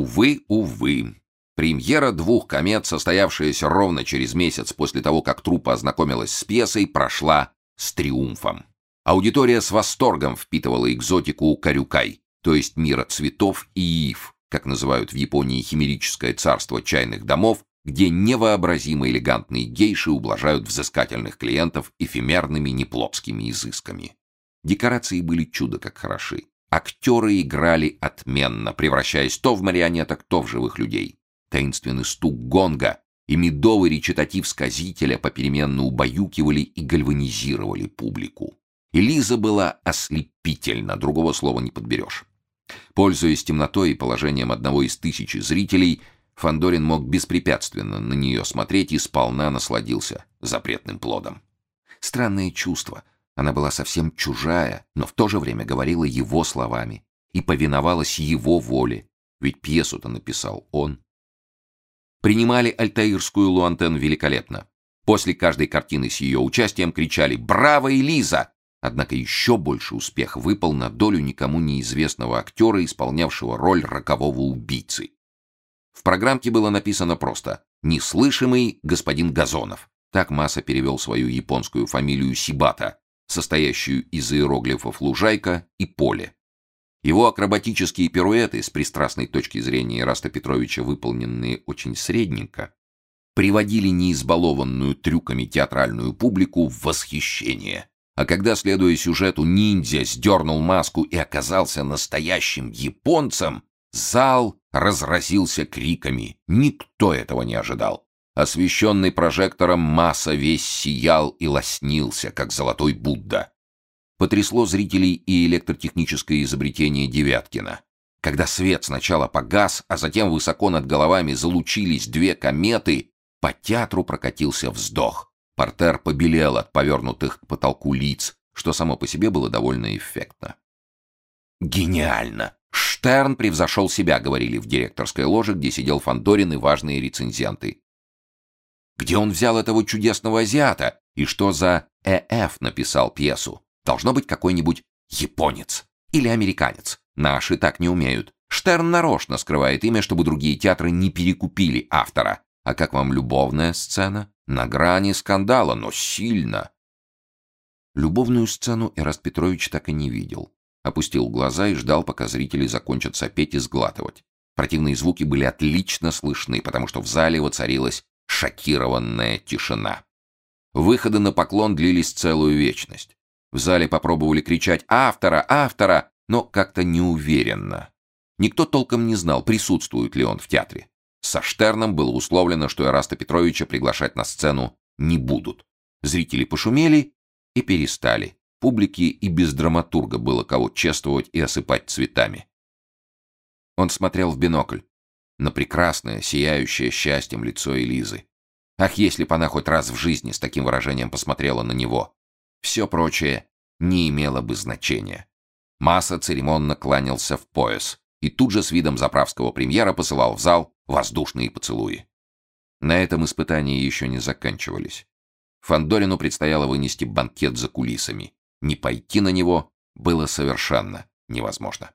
Увы, увы. Премьера двух комет, состоявшаяся ровно через месяц после того, как труппа ознакомилась с пьесой, прошла с триумфом. Аудитория с восторгом впитывала экзотику Карюкай, то есть мира цветов и ив, как называют в Японии химерическое царство чайных домов, где невообразимо элегантные гейши ублажают взыскательных клиентов эфемерными неплотскими изысками. Декорации были чудо как хороши. Актеры играли отменно, превращаясь то в марионеток, то в живых людей. Таинственный стук гонга и медовый речитатив сказителя попеременно убаюкивали и гальванизировали публику. Элиза была ослепительна, другого слова не подберешь. Пользуясь темнотой и положением одного из тысячи зрителей, Фандорин мог беспрепятственно на нее смотреть и сполна насладился запретным плодом. Странное чувство. Она была совсем чужая, но в то же время говорила его словами и повиновалась его воле, ведь пьесу-то написал он. Принимали альтаирскую Луантен великолепно. После каждой картины с ее участием кричали «Браво, Элиза!» Однако еще больше успех выпал на долю никому неизвестного актера, исполнявшего роль рокового убийцы. В программке было написано просто «Неслышимый господин Газонов». Так Маса перевел свою японскую фамилию Сибата, состоящую из иероглифов «лужайка» и «поле». Его акробатические пируэты, с пристрастной точки зрения Раста Петровича выполненные очень средненько, приводили неизбалованную трюками театральную публику в восхищение. А когда, следуя сюжету, ниндзя сдернул маску и оказался настоящим японцем, зал разразился криками. Никто этого не ожидал. Освещенный прожектором масса весь сиял и лоснился, как золотой Будда. Потрясло зрителей и электротехническое изобретение Девяткина. Когда свет сначала погас, а затем высоко над головами залучились две кометы, по театру прокатился вздох. Портер побелел от повернутых к потолку лиц, что само по себе было довольно эффектно. «Гениально! Штерн превзошел себя», — говорили в директорской ложе, где сидел Фандорин и важные рецензенты. «Где он взял этого чудесного азиата? И что за ЭФ написал пьесу? Должно быть какой-нибудь японец или американец. Наши так не умеют. Штерн нарочно скрывает имя, чтобы другие театры не перекупили автора. А как вам любовная сцена? На грани скандала, но сильно. Любовную сцену Эраст Петрович так и не видел. Опустил глаза и ждал, пока зрители закончат сопеть и сглатывать. Противные звуки были отлично слышны, потому что в зале воцарилась шокированная тишина. Выходы на поклон длились целую вечность. В зале попробовали кричать «Автора! Автора!», но как-то неуверенно. Никто толком не знал, присутствует ли он в театре. Со Штерном было условлено, что Эраста Петровича приглашать на сцену не будут. Зрители пошумели и перестали. Публике и без драматурга было кого чествовать и осыпать цветами. Он смотрел в бинокль на прекрасное, сияющее счастьем лицо Элизы. Ах, если бы она хоть раз в жизни с таким выражением посмотрела на него. Все прочее не имело бы значения. Масса церемонно кланялся в пояс и тут же с видом заправского премьера посылал в зал воздушные поцелуи. На этом испытания еще не заканчивались. Фандорину предстояло вынести банкет за кулисами. Не пойти на него было совершенно невозможно.